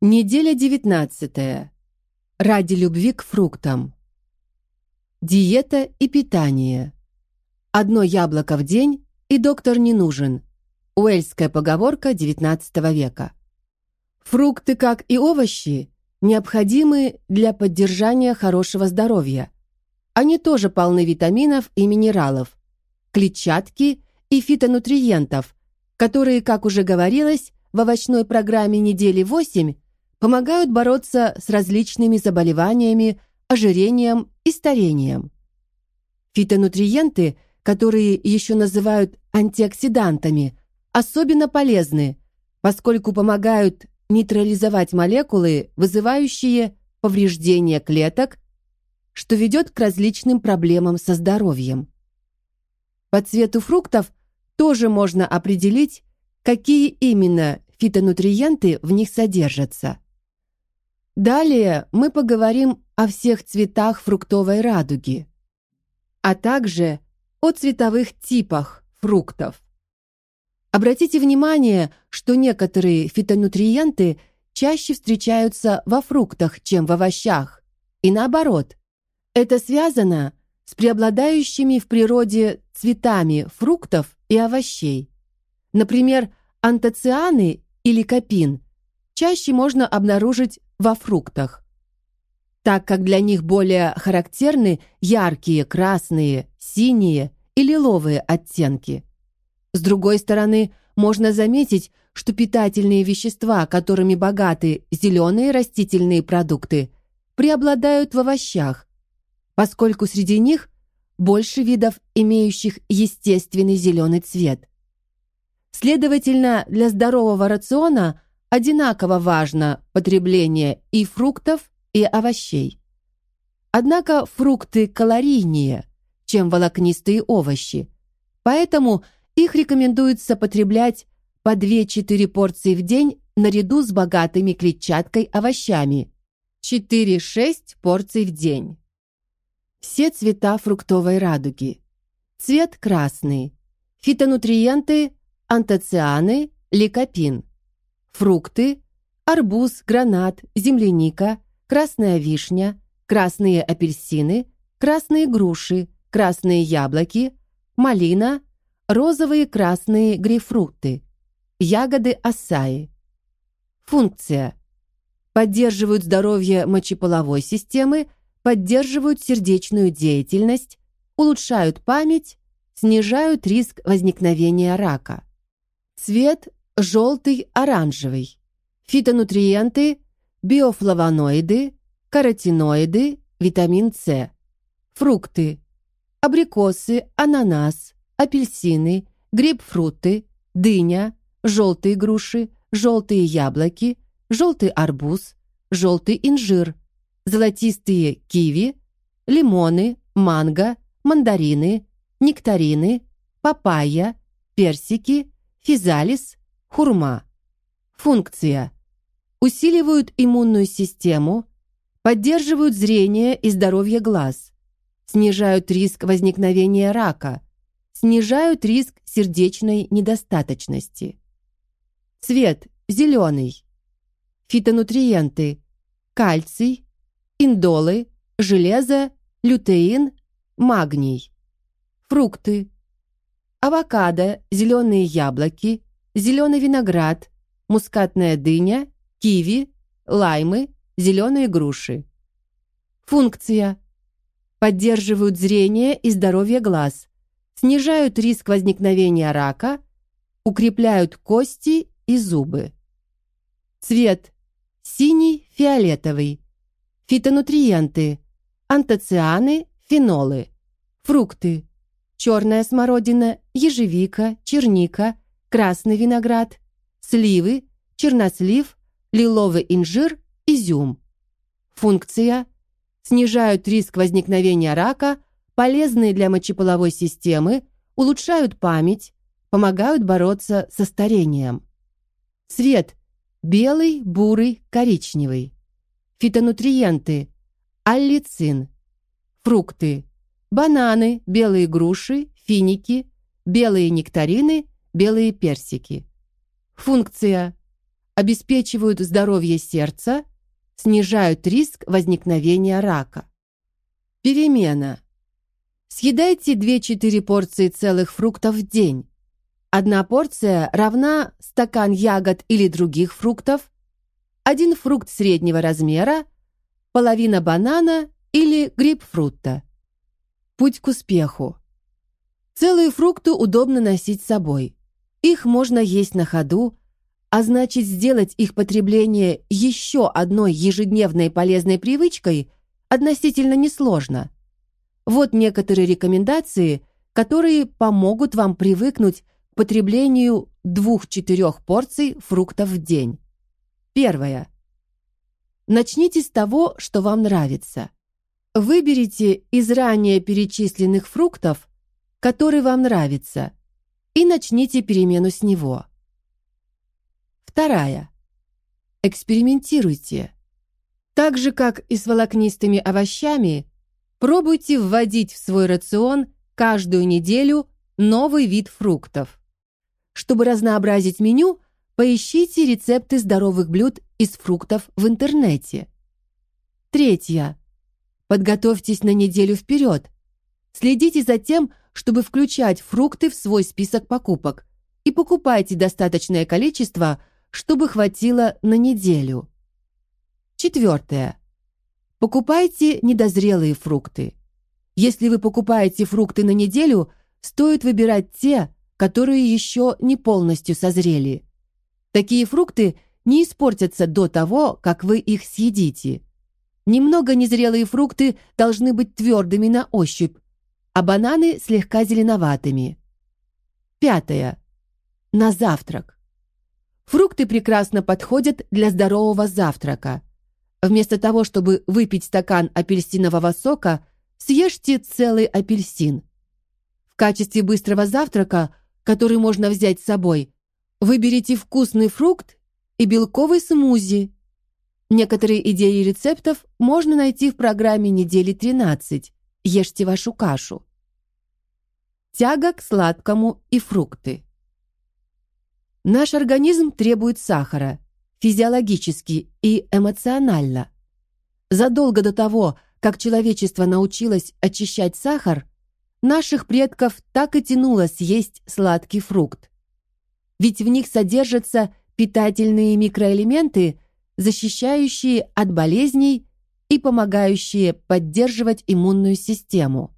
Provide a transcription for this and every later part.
Неделя девятнадцатая. Ради любви к фруктам. Диета и питание. Одно яблоко в день, и доктор не нужен. Уэльская поговорка XIX века. Фрукты, как и овощи, необходимы для поддержания хорошего здоровья. Они тоже полны витаминов и минералов, клетчатки и фитонутриентов, которые, как уже говорилось, в овощной программе недели 8 помогают бороться с различными заболеваниями, ожирением и старением. Фитонутриенты, которые еще называют антиоксидантами, особенно полезны, поскольку помогают нейтрализовать молекулы, вызывающие повреждение клеток, что ведет к различным проблемам со здоровьем. По цвету фруктов тоже можно определить, какие именно фитонутриенты в них содержатся. Далее мы поговорим о всех цветах фруктовой радуги, а также о цветовых типах фруктов. Обратите внимание, что некоторые фитонутриенты чаще встречаются во фруктах, чем в овощах, и наоборот. Это связано с преобладающими в природе цветами фруктов и овощей. Например, антоцианы или капин чаще можно обнаружить во фруктах, так как для них более характерны яркие красные, синие и лиловые оттенки. С другой стороны, можно заметить, что питательные вещества, которыми богаты зеленые растительные продукты, преобладают в овощах, поскольку среди них больше видов, имеющих естественный зеленый цвет. Следовательно, для здорового рациона – одинаково важно потребление и фруктов, и овощей. Однако фрукты калорийнее, чем волокнистые овощи, поэтому их рекомендуется потреблять по 2-4 порции в день наряду с богатыми клетчаткой овощами. 4-6 порций в день. Все цвета фруктовой радуги. Цвет красный. Фитонутриенты, антоцианы, ликопин. Фрукты – арбуз, гранат, земляника, красная вишня, красные апельсины, красные груши, красные яблоки, малина, розовые красные грейпфруты, ягоды ассаи. Функция. Поддерживают здоровье мочеполовой системы, поддерживают сердечную деятельность, улучшают память, снижают риск возникновения рака. Цвет желтый-оранжевый. Фитонутриенты, биофлавоноиды, каротиноиды, витамин С. Фрукты. Абрикосы, ананас, апельсины, грейпфруты, дыня, желтые груши, желтые яблоки, желтый арбуз, желтый инжир, золотистые киви, лимоны, манго, мандарины, нектарины, папайя, персики, физалис, Хурма. Функция. Усиливают иммунную систему, поддерживают зрение и здоровье глаз, снижают риск возникновения рака, снижают риск сердечной недостаточности. Цвет зеленый. Фитонутриенты: кальций, индолы, железо, лютеин, магний. Фрукты: авокадо, зеленые яблоки, зеленый виноград, мускатная дыня, киви, лаймы, зеленые груши. Функция. Поддерживают зрение и здоровье глаз, снижают риск возникновения рака, укрепляют кости и зубы. Цвет. Синий, фиолетовый. Фитонутриенты. Антоцианы, фенолы. Фрукты. Черная смородина, ежевика, черника – красный виноград, сливы, чернослив, лиловый инжир, изюм. Функция – снижают риск возникновения рака, полезные для мочеполовой системы, улучшают память, помогают бороться со старением. Цвет белый, бурый, коричневый. Фитонутриенты: аллицин. Фрукты: бананы, белые груши, финики, белые нектарины, белые персики. Функция: обеспечивают здоровье сердца, снижают риск возникновения рака. Перемена. Съедайте 2-4 порции целых фруктов в день. Одна порция равна стакан ягод или других фруктов, один фрукт среднего размера, половина банана или грейпфрута. Путь к успеху. Целые фрукты удобно носить с собой. Их можно есть на ходу, а значит, сделать их потребление еще одной ежедневной полезной привычкой относительно несложно. Вот некоторые рекомендации, которые помогут вам привыкнуть к потреблению двух-четырех порций фруктов в день. Первое. Начните с того, что вам нравится. Выберите из ранее перечисленных фруктов, который вам нравится, и начните перемену с него. Вторая. Экспериментируйте. Так же, как и с волокнистыми овощами, пробуйте вводить в свой рацион каждую неделю новый вид фруктов. Чтобы разнообразить меню, поищите рецепты здоровых блюд из фруктов в интернете. Третье. Подготовьтесь на неделю вперед. Следите за тем, чтобы включать фрукты в свой список покупок и покупайте достаточное количество, чтобы хватило на неделю. Четвертое. Покупайте недозрелые фрукты. Если вы покупаете фрукты на неделю, стоит выбирать те, которые еще не полностью созрели. Такие фрукты не испортятся до того, как вы их съедите. Немного незрелые фрукты должны быть твердыми на ощупь, а бананы слегка зеленоватыми. Пятое. На завтрак. Фрукты прекрасно подходят для здорового завтрака. Вместо того, чтобы выпить стакан апельсинового сока, съешьте целый апельсин. В качестве быстрого завтрака, который можно взять с собой, выберите вкусный фрукт и белковый смузи. Некоторые идеи рецептов можно найти в программе недели 13. Ешьте вашу кашу. Тяга к сладкому и фрукты. Наш организм требует сахара физиологически и эмоционально. Задолго до того, как человечество научилось очищать сахар, наших предков так и тянуло съесть сладкий фрукт. Ведь в них содержатся питательные микроэлементы, защищающие от болезней и помогающие поддерживать иммунную систему.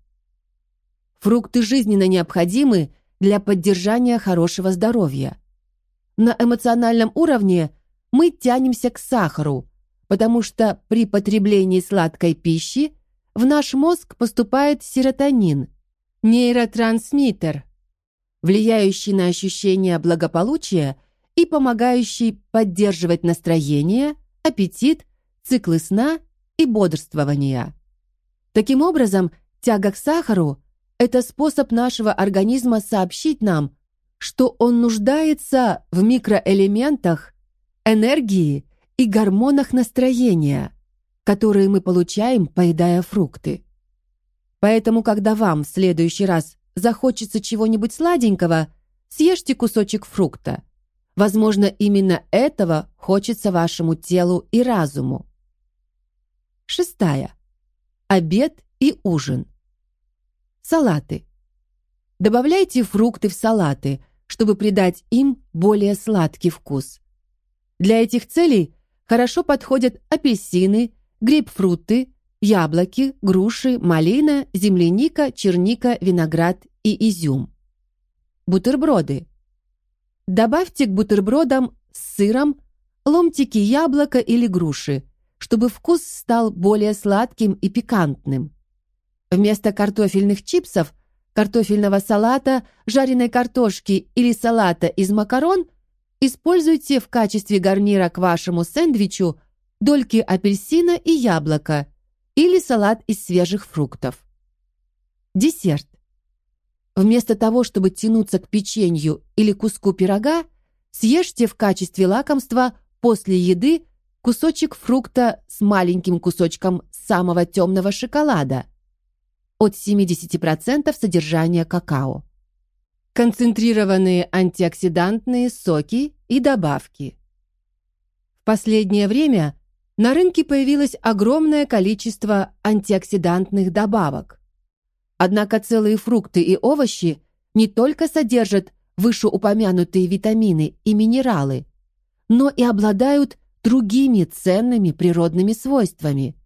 Фрукты жизненно необходимы для поддержания хорошего здоровья. На эмоциональном уровне мы тянемся к сахару, потому что при потреблении сладкой пищи в наш мозг поступает серотонин, нейротрансмиттер, влияющий на ощущение благополучия и помогающий поддерживать настроение, аппетит, циклы сна и бодрствования. Таким образом, тяга к сахару – это способ нашего организма сообщить нам, что он нуждается в микроэлементах, энергии и гормонах настроения, которые мы получаем, поедая фрукты. Поэтому, когда вам в следующий раз захочется чего-нибудь сладенького, съешьте кусочек фрукта. Возможно, именно этого хочется вашему телу и разуму. Шестая. Обед и ужин. Салаты. Добавляйте фрукты в салаты, чтобы придать им более сладкий вкус. Для этих целей хорошо подходят апельсины, грейпфруты, яблоки, груши, малина, земляника, черника, виноград и изюм. Бутерброды. Добавьте к бутербродам с сыром ломтики яблока или груши, чтобы вкус стал более сладким и пикантным. Вместо картофельных чипсов картофельного салата, жареной картошки или салата из макарон используйте в качестве гарнира к вашему сэндвичу дольки апельсина и яблока или салат из свежих фруктов. Десерт. Вместо того, чтобы тянуться к печенью или куску пирога, съешьте в качестве лакомства после еды кусочек фрукта с маленьким кусочком самого темного шоколада от 70% содержания какао. Концентрированные антиоксидантные соки и добавки. В последнее время на рынке появилось огромное количество антиоксидантных добавок. Однако целые фрукты и овощи не только содержат вышеупомянутые витамины и минералы, но и обладают другими ценными природными свойствами,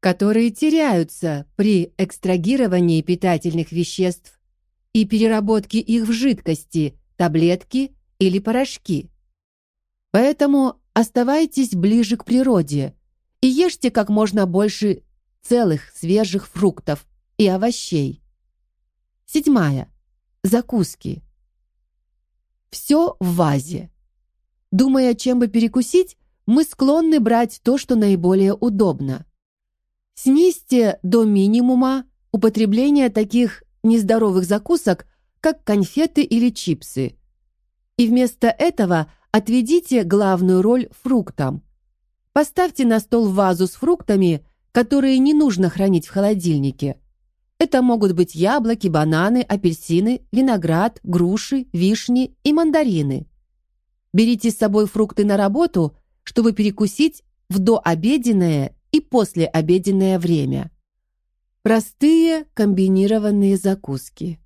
которые теряются при экстрагировании питательных веществ и переработке их в жидкости, таблетки или порошки. Поэтому оставайтесь ближе к природе и ешьте как можно больше целых свежих фруктов и овощей. Седьмая. Закуски. Все в вазе. Думая, чем бы перекусить, мы склонны брать то, что наиболее удобно. Снизьте до минимума употребление таких нездоровых закусок, как конфеты или чипсы. И вместо этого отведите главную роль фруктам. Поставьте на стол вазу с фруктами, которые не нужно хранить в холодильнике. Это могут быть яблоки, бананы, апельсины, виноград, груши, вишни и мандарины. Берите с собой фрукты на работу, чтобы перекусить в дообеденное и послеобеденное время. Простые комбинированные закуски.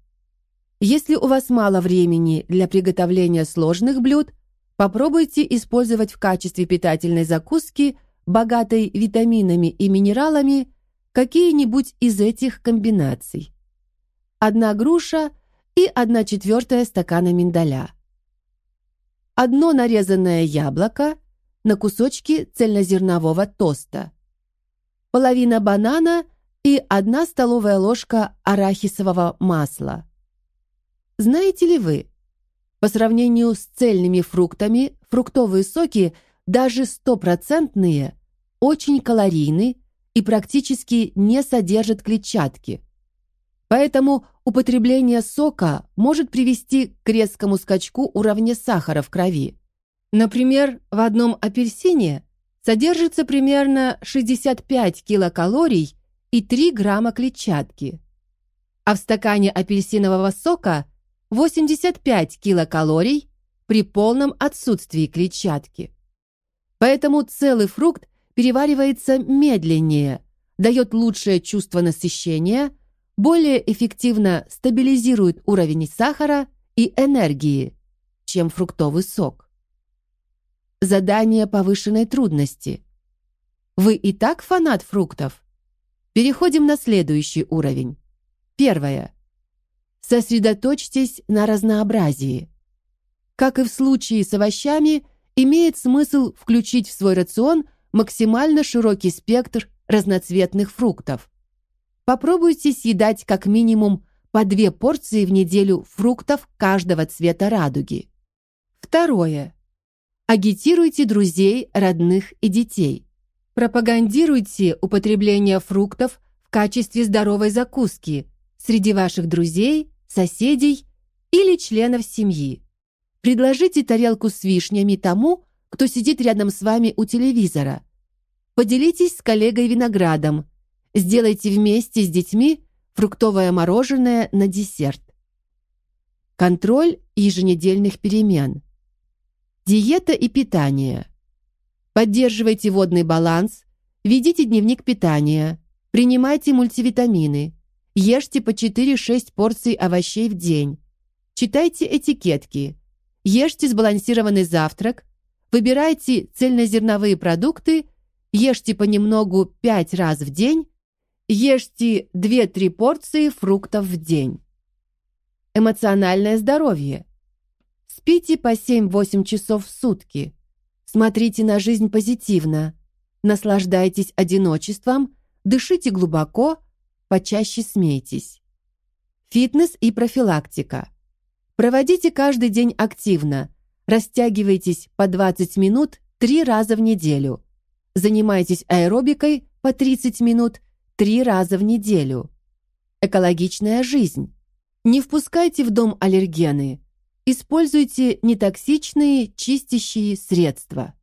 Если у вас мало времени для приготовления сложных блюд, попробуйте использовать в качестве питательной закуски, богатой витаминами и минералами, какие-нибудь из этих комбинаций. Одна груша и одна четвертая стакана миндаля. Одно нарезанное яблоко на кусочки цельнозернового тоста. Половина банана и одна столовая ложка арахисового масла. Знаете ли вы, по сравнению с цельными фруктами, фруктовые соки, даже стопроцентные, очень калорийны и практически не содержат клетчатки. Поэтому употребление сока может привести к резкому скачку уровня сахара в крови. Например, в одном апельсине содержится примерно 65 килокалорий и 3 грамма клетчатки, а в стакане апельсинового сока 85 килокалорий при полном отсутствии клетчатки. Поэтому целый фрукт переваривается медленнее, дает лучшее чувство насыщения, более эффективно стабилизирует уровень сахара и энергии, чем фруктовый сок. Задание повышенной трудности. Вы и так фанат фруктов? Переходим на следующий уровень. Первое. Сосредоточьтесь на разнообразии. Как и в случае с овощами, имеет смысл включить в свой рацион – максимально широкий спектр разноцветных фруктов. Попробуйте съедать как минимум по две порции в неделю фруктов каждого цвета радуги. Второе. Агитируйте друзей, родных и детей. Пропагандируйте употребление фруктов в качестве здоровой закуски среди ваших друзей, соседей или членов семьи. Предложите тарелку с вишнями тому, кто сидит рядом с вами у телевизора. Поделитесь с коллегой виноградом. Сделайте вместе с детьми фруктовое мороженое на десерт. Контроль еженедельных перемен. Диета и питание. Поддерживайте водный баланс, ведите дневник питания, принимайте мультивитамины, ешьте по 4-6 порций овощей в день, читайте этикетки, ешьте сбалансированный завтрак, Выбирайте цельнозерновые продукты, ешьте понемногу 5 раз в день, ешьте 2-3 порции фруктов в день. Эмоциональное здоровье. Спите по 7-8 часов в сутки. Смотрите на жизнь позитивно. Наслаждайтесь одиночеством, дышите глубоко, почаще смейтесь. Фитнес и профилактика. Проводите каждый день активно – Растягивайтесь по 20 минут три раза в неделю. Занимайтесь аэробикой по 30 минут три раза в неделю. Экологичная жизнь. Не впускайте в дом аллергены. Используйте нетоксичные чистящие средства.